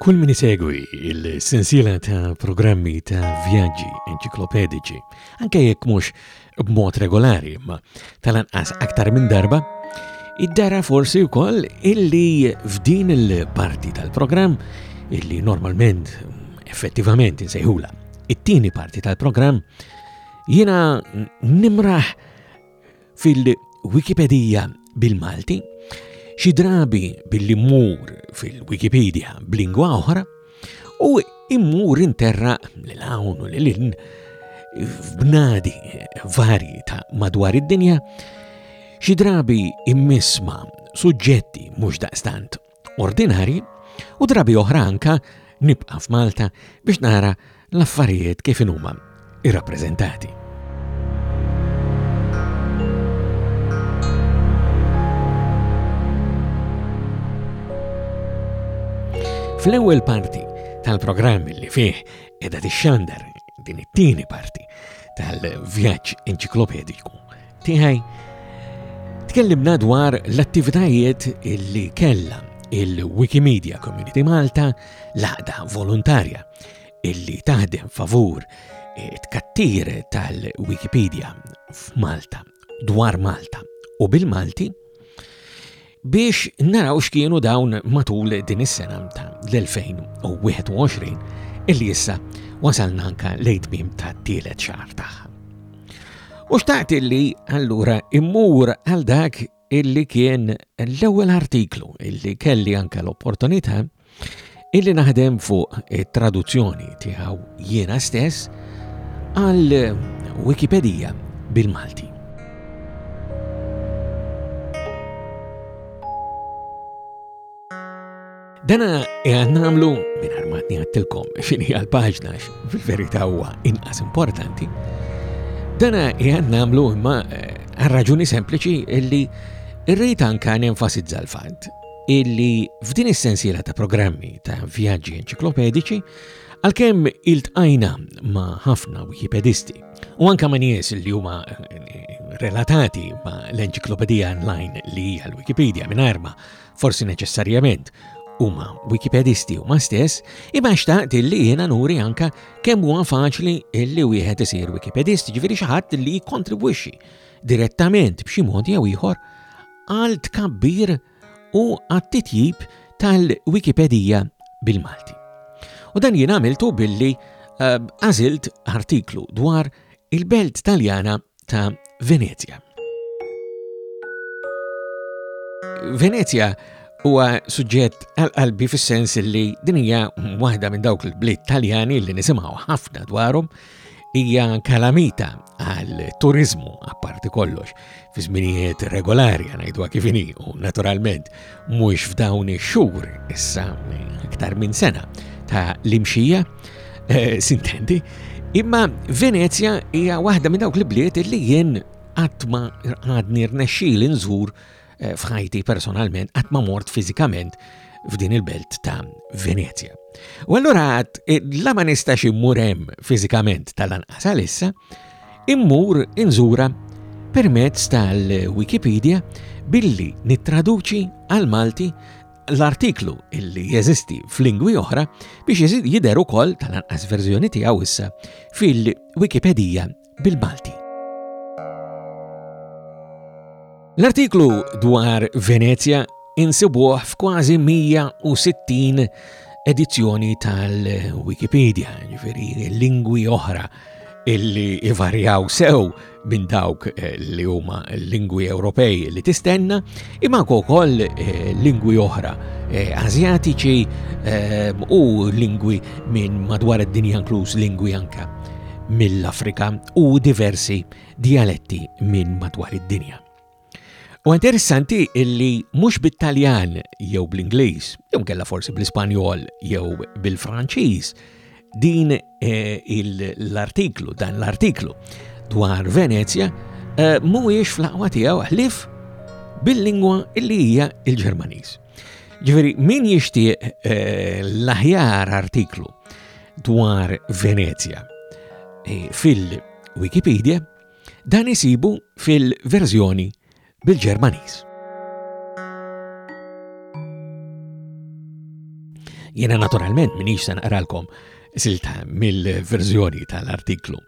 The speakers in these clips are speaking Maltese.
Kull min isegwi il-sensiela ta' programmi ta' vjaġġi enċiklopedici, anke jekk mhux b'mod regolari, ma tal-anqas aktar minn darba, id-dara forsi wkoll illi f'din il-parti tal-programm illi normalment effettivament insejħula it-tieni parti tal-programm, jiena nimraħ fil-Wikipedija bil-Malti, xi drabi billi mmur fil-Wikipedia b'lingwa oħra, u immur interra lil hawn u lil in f'bnadi varji ta' madwar id-dinja xi drabi immisma suġġetti mhux daqstant ordinarji u drabi oħra anka nibqa' f'Malta biex nara l-affarijiet kif inhuma irrappreżentati. Fl-ewwel parti tal-programm li fih qiegħda tixxandar din it-tieni parti tal-vjaġġ enċiklopediku Tiegħi tkellimna dwar l-attivitajiet li kella il-Wikimedia Community Malta l-għaqda volontarja illi taħdem favur eh, tkattir tal-Wikipedia f'Malta dwar Malta u bil-Malti biex naraw x'kienu dawn matul din is-sena ta' l-2021 illi issa wasalna anka lejtmim ta' tielet xahar tagħha. U xtaqt illi allura immur għal dak illi kien l-ewwel artiklu illi kelli anka l-opportunità illi naħdem fuq it-traduzzjoni tiegħu jiena stess għal Wikipedija bil-Malti. Dana għan namlu minn armatni għattilkom xini għal-paġna fil-verita huwa inqas importanti. Dana għan namlu imma eh, għal-raġuni sempliċi illi irrit anka nenfasizza l-fant illi f'din is-sensiela ta' programmi ta' vjaġġi enċiklopedici Għalkemm iltqajna ma' ħafna Wikipedisti u anka ma' nies li huma eh, relatati ma' l-enċiklopedija online li hija l-Wikipedia minn arma, forsi neċessarjament huma Wikipedisti huma stess, imma xtaqt li jiena nuri anka kemm huwa faċli li wieħed isir Wikipedist, ġifieri xi ħadd li jikkontribwixxi direttament b'xi mod jew ieħor għal tkabbir u għat-titjib tal-Wikipedija bil-Malti. U dan jien għamiltu billi eh, għażilt artiklu dwar il-belt Taljana ta' Venezia. Venezia huwa suġġett għal-qalbi fis-sens li din hija waħda minn dawk il-bliet Taljani li nisimgħu ħafna dwarhom hija kalamita għal turizmu apparti kollox fi żminijiet regolari ngħidwa kif inhi u naturalment mhux f'dawn ix-xhur issa iktar minn sena ta' l-imxija eh, sintendi imma Venezja hija waħda minn dawk l-bliet li jien qatt ma għadni rnexxi l-inżur Eh, f'ħajti personalment qatt ma mort fiżikament f'din il-belt ta' Venezia. U allura għad, eh, la ma nistax immur hemm fiżikament tal-anqas għalissa, immur inżura permezz tal-Wikipedia billi nittraduċi għal Malti l-artiklu illi jeżisti f'lingwi oħra biex jidher ukoll tal-anqas verżjoni tiegħu issa fil-Wikipedija bil-Malti. L-artiklu dwar Venezia insibuh f'kważi 160 edizzjoni tal-Wikipedia, ġifiri lingwi oħra illi ivarjaw sew minn dawk eh, li huma lingwi Ewropej li tistenna, imma anke wkoll eh, lingwi oħra eh, Azjatiċi eh, u lingwi minn madwar id-dinja inkluż lingwi anke mill-Afrika u diversi dialetti minn madwar id-dinja. U interessanti illi mhux bit-Taljan jew bl-Ingliż, jew kella forsi bl-Ispanjol jew bil-Franċiż, din l-artiklu, dan l-artiklu dwar Venezja eh, mhuwiex fl-aqwa tiegħu ħlif bil-lingwa li hija il-Ġermaniż. Ġifieri min jixtieq eh, l-aħjar artiklu dwar Venezja eh, fil-Wikipedia dan isibu fil-verżjoni bil-Ġermaniż. Jiena naturalment minix se naqralkom silta mill-verżjoni tal-artiklu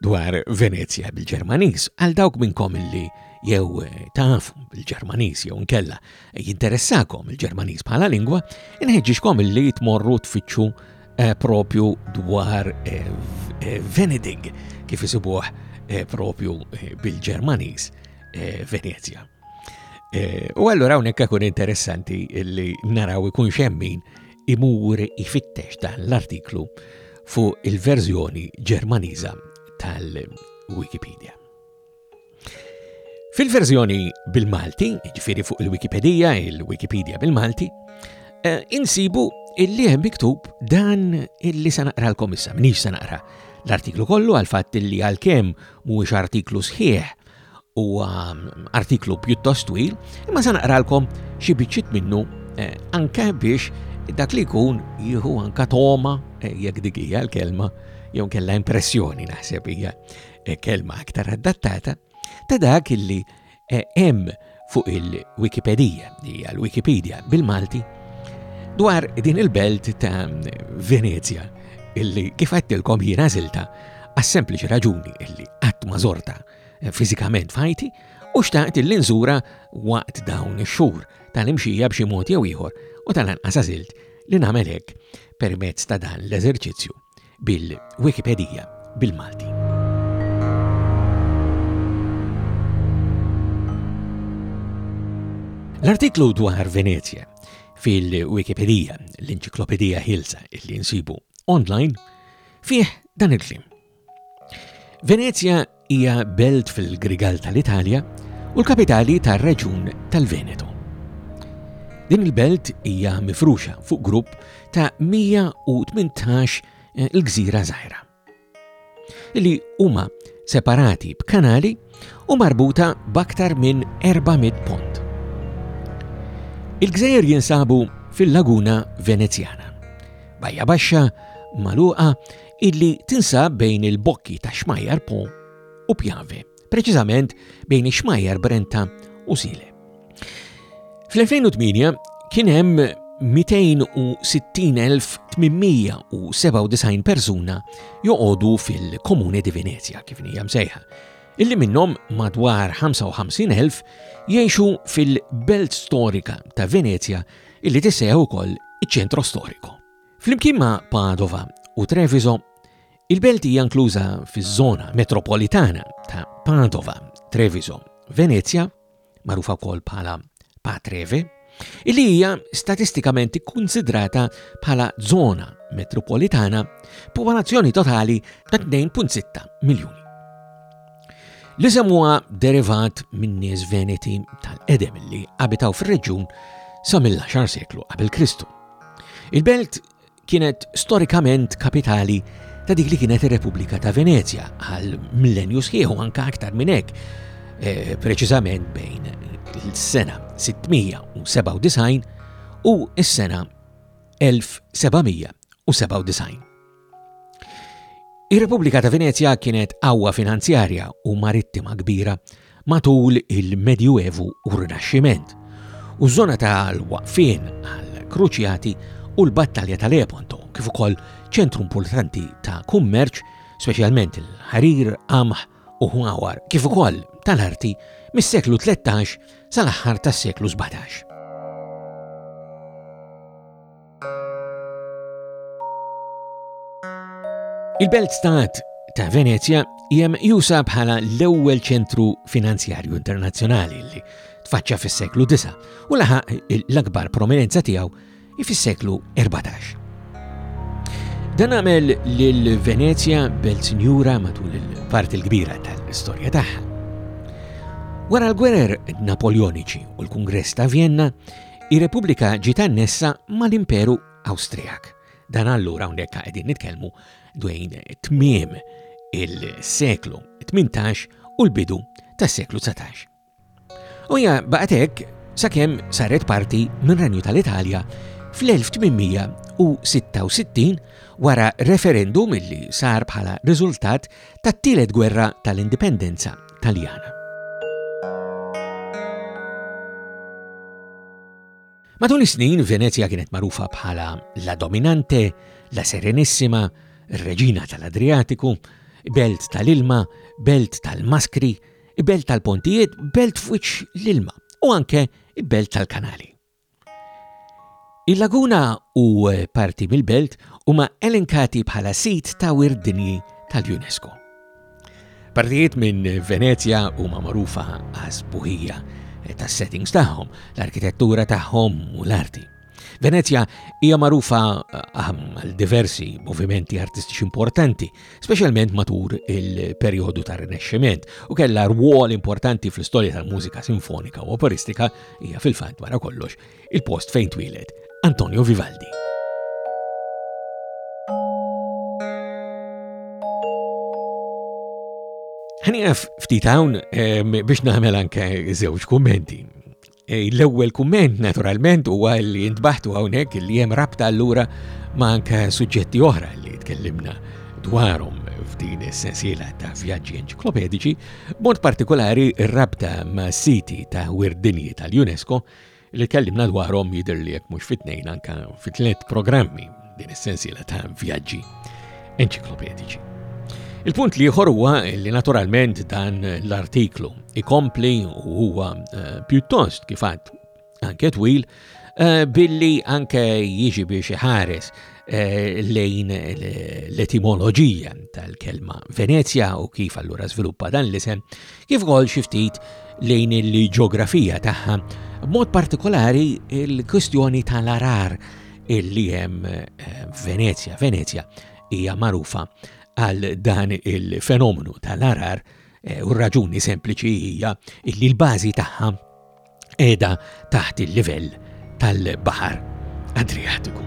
dwar Venezia bil-Ġermanis għal dawk minnkom illi jew eh, taf bil-Ġermanis jew nkella jinteressakom il-Ġermanis bħala lingwa, inħeġġixkom illi tmorru tfittxu eh, propju dwar eh, Venedig kif isibuh propju bil-Ġermanis eh, Venezia. Eh, u allura hawnhekk ikun interessanti li naraw ikun xemmin imur ifittex dan l-artiklu fuq il-verżjoni Ġermaniża tal-Wikipedia. Fil-verżjoni bil-Malti, ġifiri fuq il-Wikipedia, il-Wikipedia bil-Malti, eh, insibu illi hemm miktub dan illi se naqra l-komissa, minix se naqra l-artiklu kollu għal fatt illi għal-kem mhuwiex artiklu sħiħ, Huwa artiklu pjuttost twil, imma se naqralkom xi biċċiet minnu eh, anke biex dak li jkun jieħu anka toma eh, jekk dik hija l-kelma jew kella impressjoni naħseb hija eh, kelma aktar adattata ta' dak illi hemm fuq il-Wikipedija, li hija l-Wikipedia bil-Malti, dwar din il-belt ta' Venezia, illi kif għattilkom jiena zilta għas-sempliċi raġuni illi qatt ma żorta fiżikament fajti u xtaqt illi nżura waqt dawn ix-xhur tal-imxija b'xi mod jew ieħor u tal-anqas li nagħmel hekk permezz ta' dan l-eżerċizzju bil-Wikipedija bil-Malti. L-artiklu dwar Venezja fil-Wikipedija, l-Enċiklopedija Hilsa li nsibu online, fih dan il-klim. Venezja Hija belt fil-Grigal tal-Italja u l-kapitali tar-reġjun tal-Veneto. Din il-belt hija mifruxa fuq grupp ta' 118 eh, il-gżira żgħira li huma separati b'kanali u marbuta b'aktar minn 400 pont. Il-gżejjer jinsabu fil-laguna Venezjana. Bajja baxxa, maluqa, illi tinsab bejn il-bokki ta' xmajjar Po u Pjave, preċiżament bejn ix-xmajjar Brenta u Sile. Fl-2008 kien hemm 260,897 persuna joqogħdu fil-Komune di Venezia kif hija msejħa, illi minnhom madwar 55,000 jgħixu fil-belt storika ta' Venezia illi tisseħ ukoll iċ-ċentro storiku. Flimkien ma' Padova u Treviso, il-belt hija inkluża fiż-żona metropolitana ta' Padova, Treviso, Venezja, magħrufa wkoll bħala Patreve, illi hija statistikament ikkunsidrata bħala żona metropolitana b'popolazzjoni totali ta' 2.6 miljuni. L-isem huwa derivat minn nies Veneti tal-qedem li abitaw fir-reġjun sa mill-10 seklu qabel Kristu. Il-belt kienet storikament kapitali ta' dik li kienet ir-Repubblika ta' Venezja għal millenju sħiħu anka aktar minn hekk, eh, preċiżament bejn il-sena 697 u s-sena 1797. Ir-Repubblika ta' Venezja kienet qawwa finanzjarja u marittima kbira matul il-Medju Evu u r-Rinaxximent, u ż-żona tal-waqfien għall-kruċjati u l-Battalja ta' Lepanto, kif ukoll ċentru importanti ta' kummerċ, speċjalment il-ħarir, qamħ u ħwawar, kif ukoll tal-arti mis-seklu 13 sal-aħħar tas-seklu 17. Il-belt stat ta' Venezja jem jusa bħala l-ewwel ċentru finanzjarju internazzjonali li tfaċċa fis-seklu 9 u laħaq l-akbar prominenza tiegħu fis-seklu 14. Dan għamel lil Venezja belt sinjura matul il-parti l-kbira tal-istorja tagħha. Wara l-gwerer Napoljoniċi u l-Kungress ta' Vienna, Ir-Repubblika ġiet annessa mal-Imperu Awstrijak. Dan allura hawnhekk qegħdin nitkellmu dwejn tmiem il-seklu 18 u l-bidu tas-seklu 19. U hija baqgħet hekk sakemm saret parti minn Renju tal-Italja fl-1866 wara referendum illi sar bħala riżultat tat-Tielet Gwerra tal-Indipendenza Taljana. Matul is-snin, Venezja kienet magħrufa bħala la Dominante, la Serenissima, Reġina tal-Adriatiku, Belt tal-Ilma, Belt tal-Maskri, Belt tal-Pontijiet, Belt f'wiċċ l-Ilma u anke Belt tal-Kanali. Il-laguna u parti mill-belt huma elenkati bħala sit ta' wirt dinji tal-UNESCO. Partijiet minn Venezja huma magħrufa għas buħija tas-settings tagħhom, l-arkitettura tagħhom u l-arti. Venezja hija magħrufa għal diversi movimenti artistiċi importanti speċjalment matur il-perjodu tar-Rinexximent, u kellha rwol importanti fl-istorja tal-mużika sinfonika u operistika hija fil-fatt wara kollox il-post fejn twieled Antonio Vivaldi. Ħanijaf ftit hawn eh, biex nagħmel anke żewġ kummenti. Eh, l-ewwel kumment naturalment huwa li jintbaħtu hawnhekk li hemm rabta allura ma' anke suġġetti oħra li tkellimna dwarhom f'din is-sensiela ta' vjaġġi enċiklopedici, mod partikolari rabta ma' siti ta' wirdinji tal-UNESCO li tkellimna dwarhom jidher li jekk mhux fit-tnejn anke fit-tliet programmi Din is-sensiela ta' vjaġġi enċiklopediċi. Il-punt li ieħor huwa li naturalment dan l-artiklu ikompli u huwa eh, pjuttost kif għad anke twil eh, billi anke jiġi biex iħares eh, lejn l-etimoloġija tal-kelma Venezja u kif allura żviluppa dan l-isem, kif ukoll xi ftit lejn il-ġeografija tagħha, b'mod partikolari il-kwistjoni tal-arar illi hemm eh, Venezja. Venezja hija magħrufa għal dan il-fenomenu tal-arar eh, u raġuni sempliċi hija illi l-bażi tagħha qiegħda taħt il-livell tal-Baħar Adriatiku.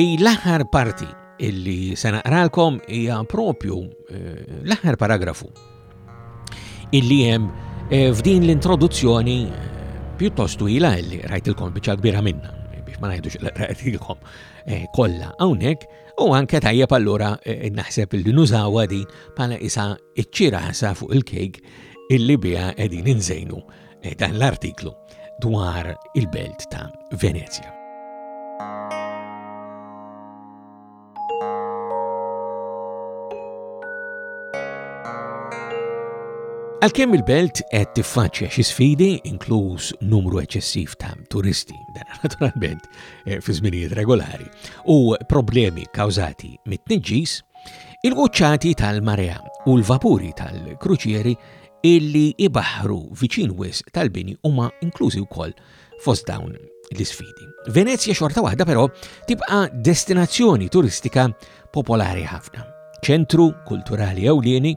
I l-aħħar parti illi se naqralkom hija propju eh, l-aħħar paragrafu illi hemm eh, f'din l-introduzzjoni pjuttost twila illi rajtilkom biċċa kbira minna biex ma ngħidux rajtilkom eh, kollha hawnhekk u anke tajjeb allura eh, naħseb illi nużawha din bħala isa iċ-ċirasa fuq il-kejk illi biha qegħdin inżejnu dan l-artiklu dwar il-belt ta' Venezia. Għalkemm il-belt qed tiffaċċja xi sfidi, inkluż numru eċċessiv ta' turisti, dan naturalment eh, fi żminijiet regolari, u problemi kawżati mit-tniġġis, il-quċċati tal-marea u l-vapuri tal-kruċieri illi ibaħru viċin wis tal-bini huma inklużi wkoll fost dawn l-isfidi. Venezja xorta waħda però tibqa' destinazzjoni turistika popolari ħafna, ċentru kulturali ewlieni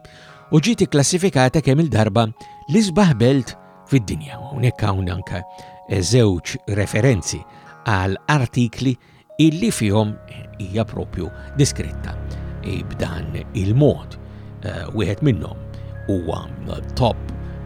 u ġiet ikklassifikata kemm il-darba l-isbaħ belt fid-dinja. Hawnhekk hawn anke żewġ referenzi għal artikli illi fihom hija propju diskritta b'dan il-mod. Eh, wieħed minnhom huwa top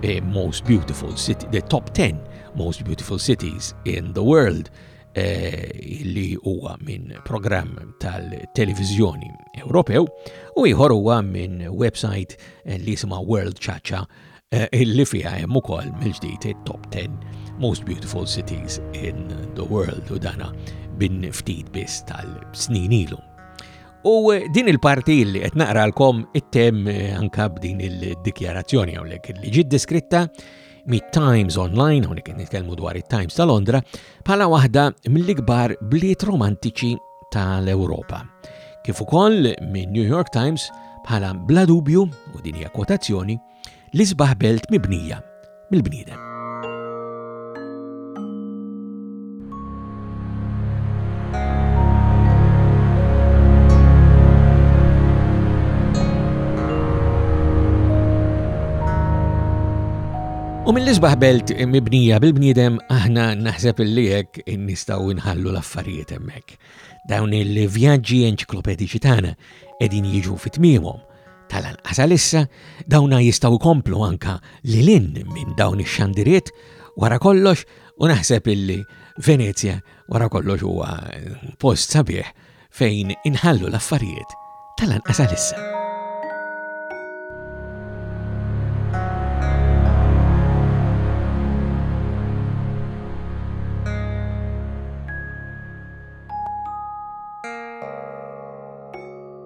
eh, most beautiful city, the top 10 most beautiful cities in the world eh, li huwa minn programm tal-televizjoni Ewropew u ieħor huwa minn website li jisma' World Chacha Eh, illi fiha hemm ukoll mill-ġdid it-top 10 most beautiful cities in the world u dana bin ftit biss tal-snin ilu. U eh, din il-parti li qed naqralkom it-tem eh, anka b'din il-dikjarazzjoni hawnhekk li ġiet deskritta mit-Times Online, hawnhekk qed nitkellmu dwar it-Times ta' Londra, bħala waħda mill-ikbar bliet romantiċi tal-Ewropa. Kif ukoll minn New York Times bħala bla dubju, u din hija kwotazzjoni, L-isbaħ belt mibnija mill-bniedem. U mill-isbaħ belt mibnija bil-bniedem aħna naħseb li hekk nistgħu nħallu l-affarijiet hemmhekk. Dawn il-vjaġġi enċiklopediċi tagħna qegħdin jiġu fit-tmiemhom Tal-anqas għalissa dawna jistgħu jkomplu anka li lin minn dawn ix-xandiriet wara kollox u naħseb illi Venezja wara kollox huwa post sabiħ fejn inħallu l-affarijiet tal-anqas għalissa.